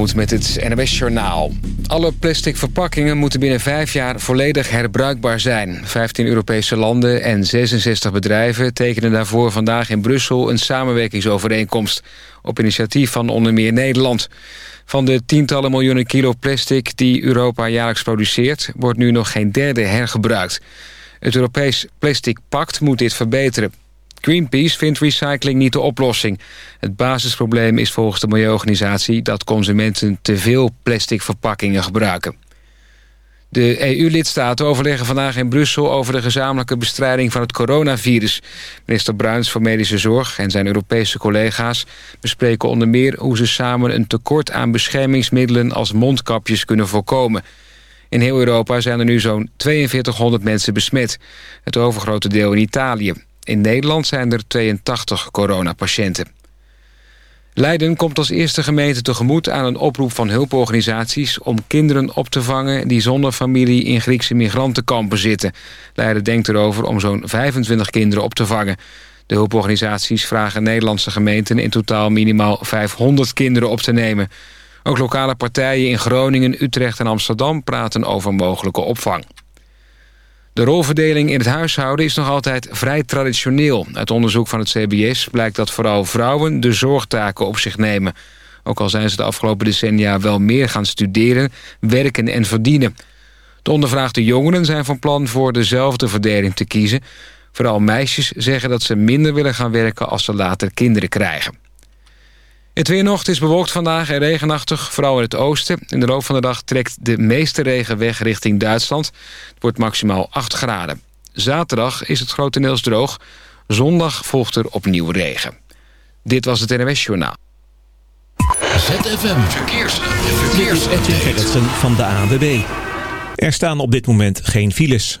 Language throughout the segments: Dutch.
met het NWS Journaal. Alle plastic verpakkingen moeten binnen vijf jaar volledig herbruikbaar zijn. 15 Europese landen en 66 bedrijven tekenen daarvoor vandaag in Brussel... een samenwerkingsovereenkomst op initiatief van onder meer Nederland. Van de tientallen miljoenen kilo plastic die Europa jaarlijks produceert... wordt nu nog geen derde hergebruikt. Het Europees Plastic Pact moet dit verbeteren. Greenpeace vindt recycling niet de oplossing. Het basisprobleem is volgens de milieuorganisatie... dat consumenten te veel plastic verpakkingen gebruiken. De EU-lidstaten overleggen vandaag in Brussel... over de gezamenlijke bestrijding van het coronavirus. Minister Bruins voor Medische Zorg en zijn Europese collega's... bespreken onder meer hoe ze samen een tekort aan beschermingsmiddelen... als mondkapjes kunnen voorkomen... In heel Europa zijn er nu zo'n 4200 mensen besmet. Het overgrote deel in Italië. In Nederland zijn er 82 coronapatiënten. Leiden komt als eerste gemeente tegemoet aan een oproep van hulporganisaties... om kinderen op te vangen die zonder familie in Griekse migrantenkampen zitten. Leiden denkt erover om zo'n 25 kinderen op te vangen. De hulporganisaties vragen Nederlandse gemeenten in totaal minimaal 500 kinderen op te nemen. Ook lokale partijen in Groningen, Utrecht en Amsterdam praten over mogelijke opvang. De rolverdeling in het huishouden is nog altijd vrij traditioneel. Uit onderzoek van het CBS blijkt dat vooral vrouwen de zorgtaken op zich nemen. Ook al zijn ze de afgelopen decennia wel meer gaan studeren, werken en verdienen. De ondervraagde jongeren zijn van plan voor dezelfde verdeling te kiezen. Vooral meisjes zeggen dat ze minder willen gaan werken als ze later kinderen krijgen. Het weer nog, is bewolkt vandaag en regenachtig, vooral in het oosten. In de loop van de dag trekt de meeste regen weg richting Duitsland. Het wordt maximaal 8 graden. Zaterdag is het grotendeels droog. Zondag volgt er opnieuw regen. Dit was het NWS Journaal. ZFM Verkeers. Verkeers. Edwin Gerritsen van de ANWB. Er staan op dit moment geen files.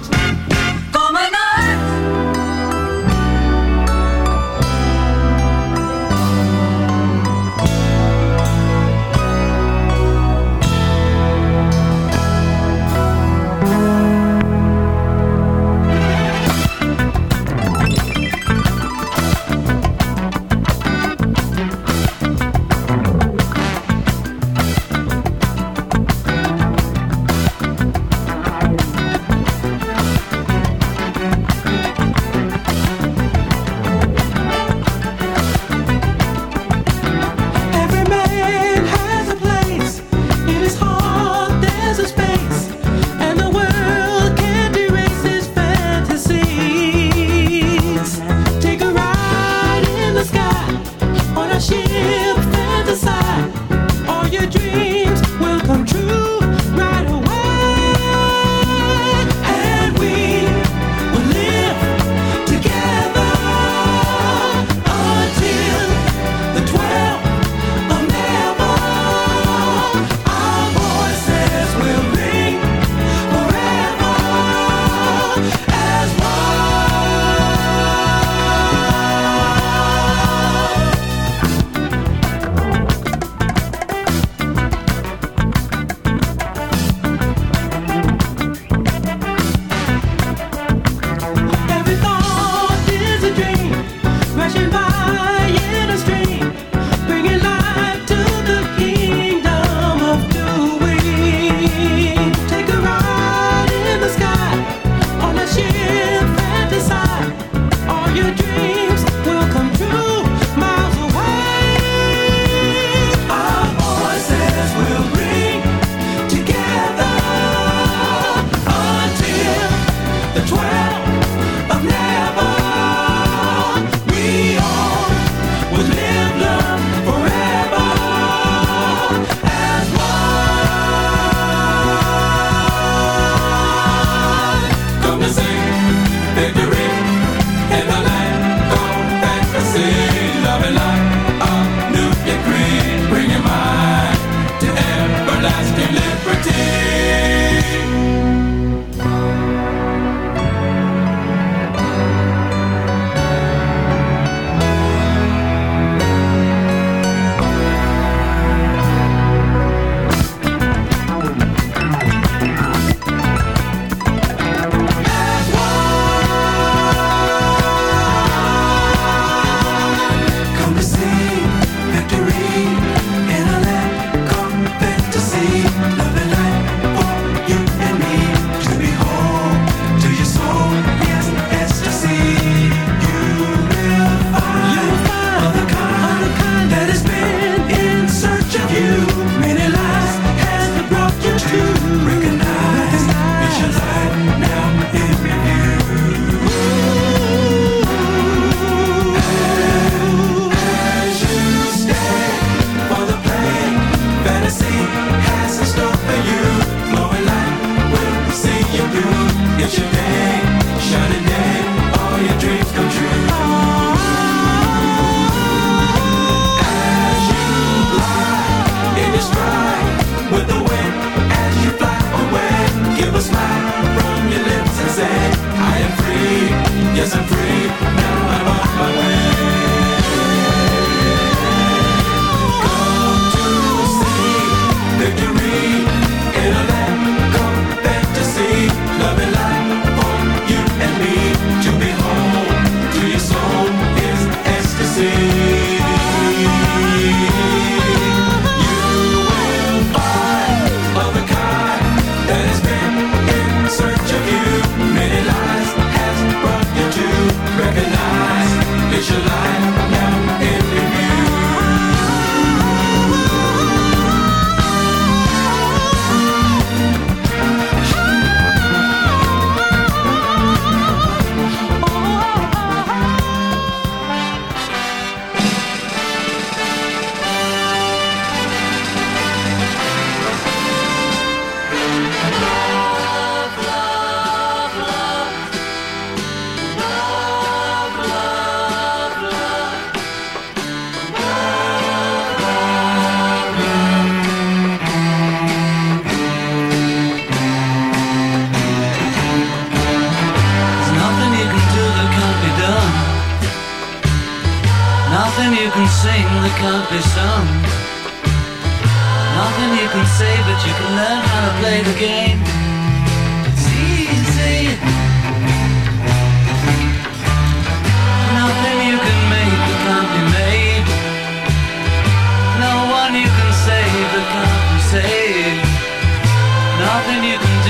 Nothing you can say, but you can learn how to play the game. It's easy. Nothing you can make that can't be made. No one you can save that can't be saved. Nothing you can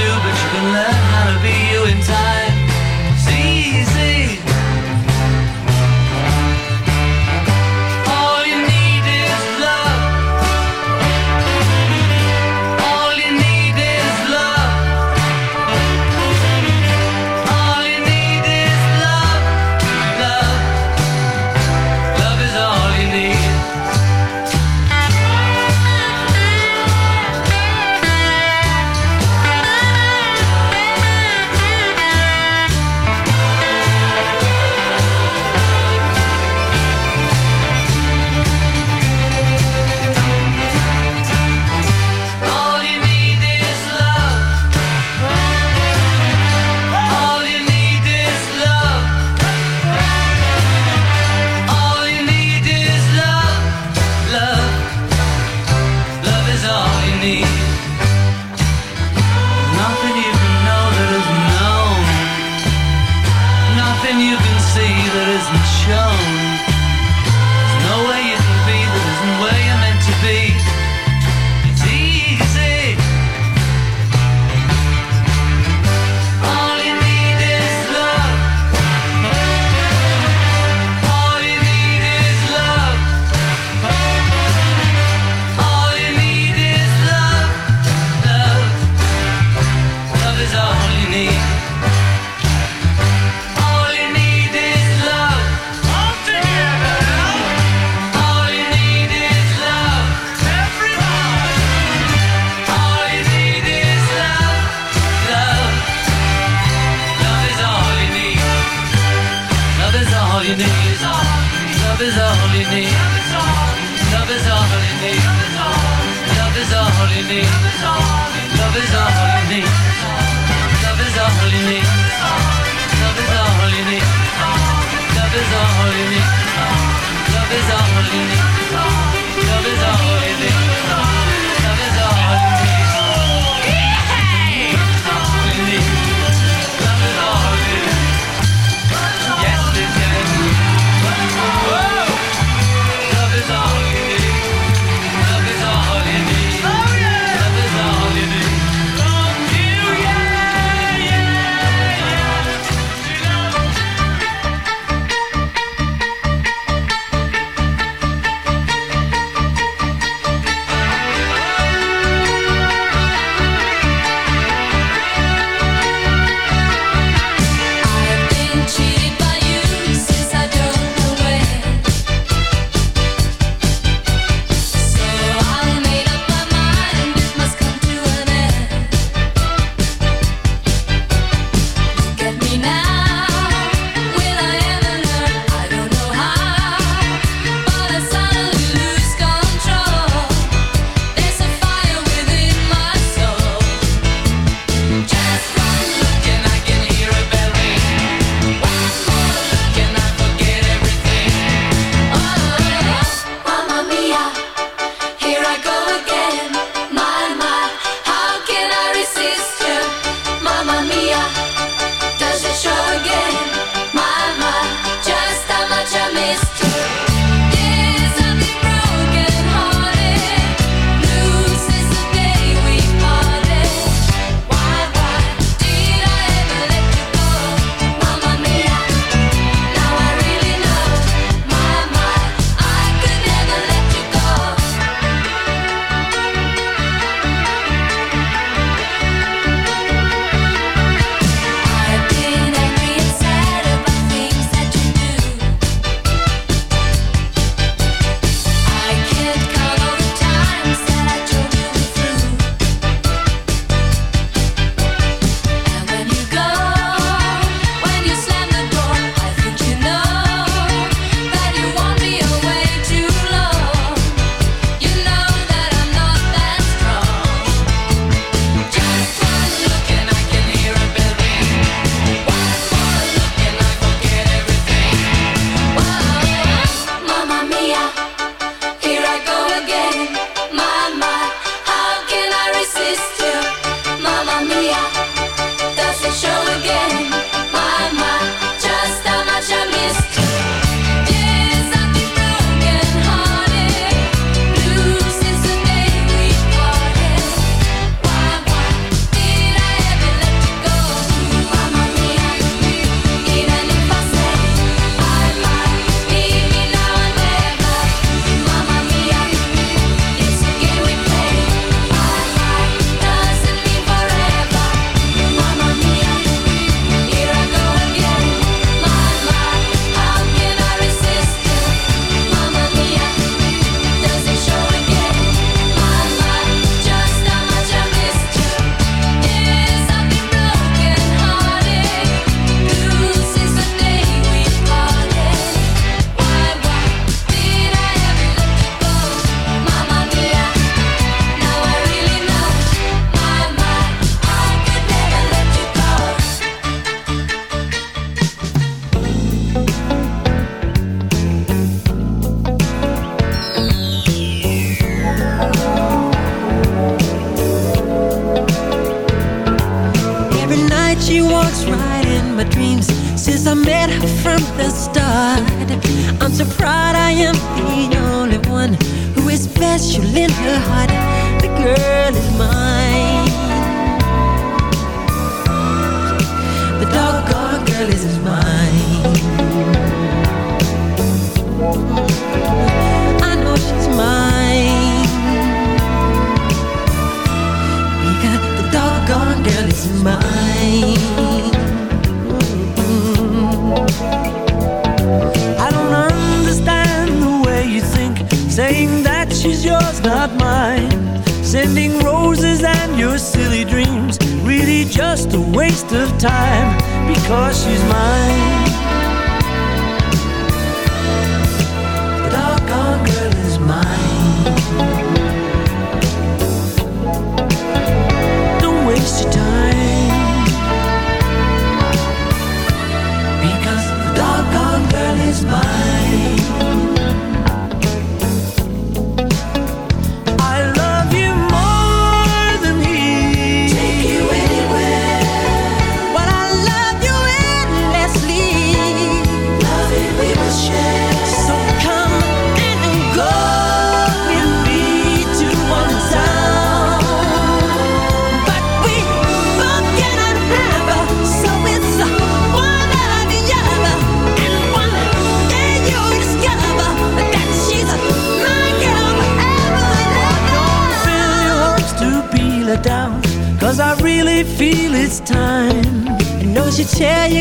it's time. I know she'll tell you.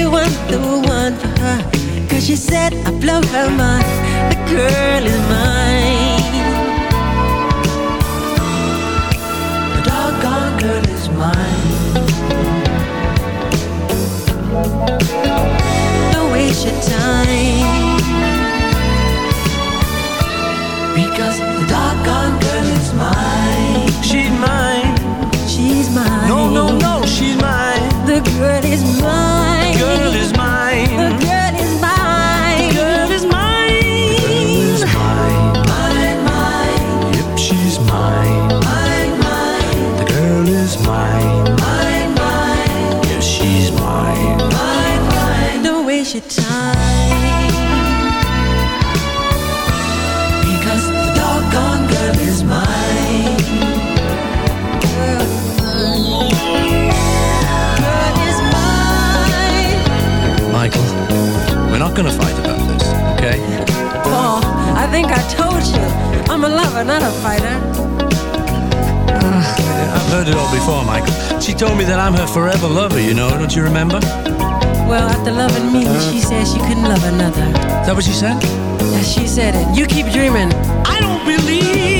Well, after loving me, uh-huh. she said she couldn't love another. Is that what she said? Yeah, she said it. You keep dreaming. I don't believe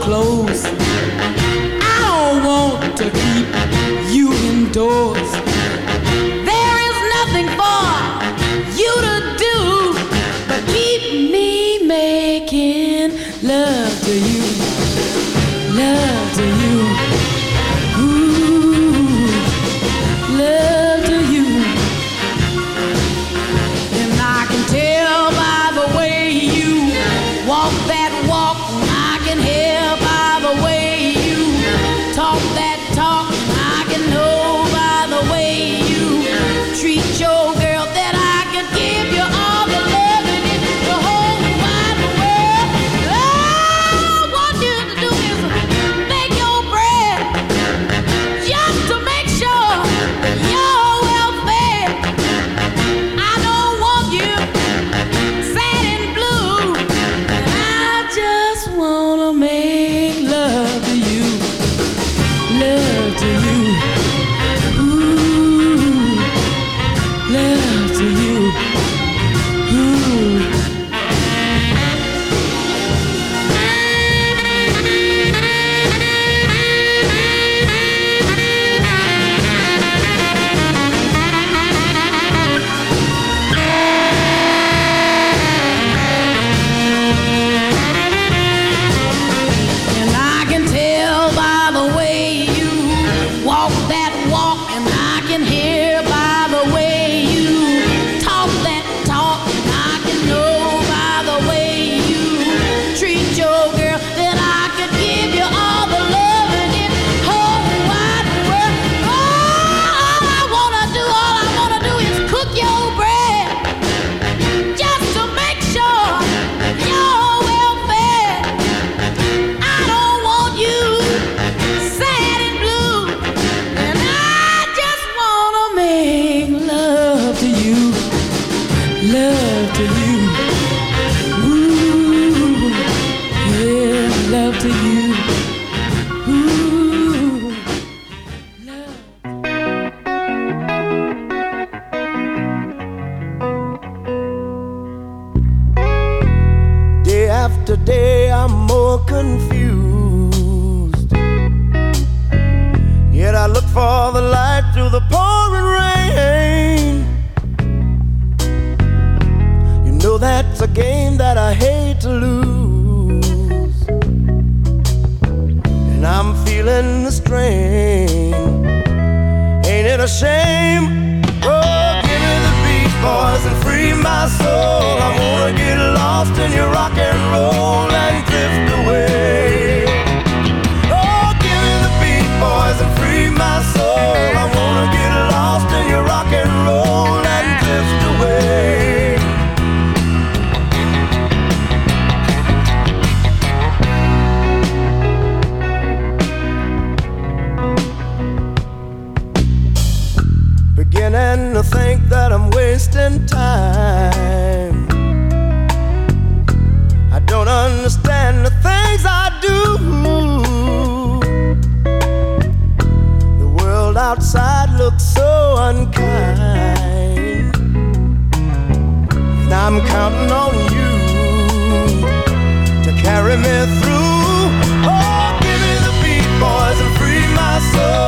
clothes. I don't want to keep you indoors. outside looks so unkind. I'm counting on you to carry me through. Oh, give me the beat, boys, and free my soul.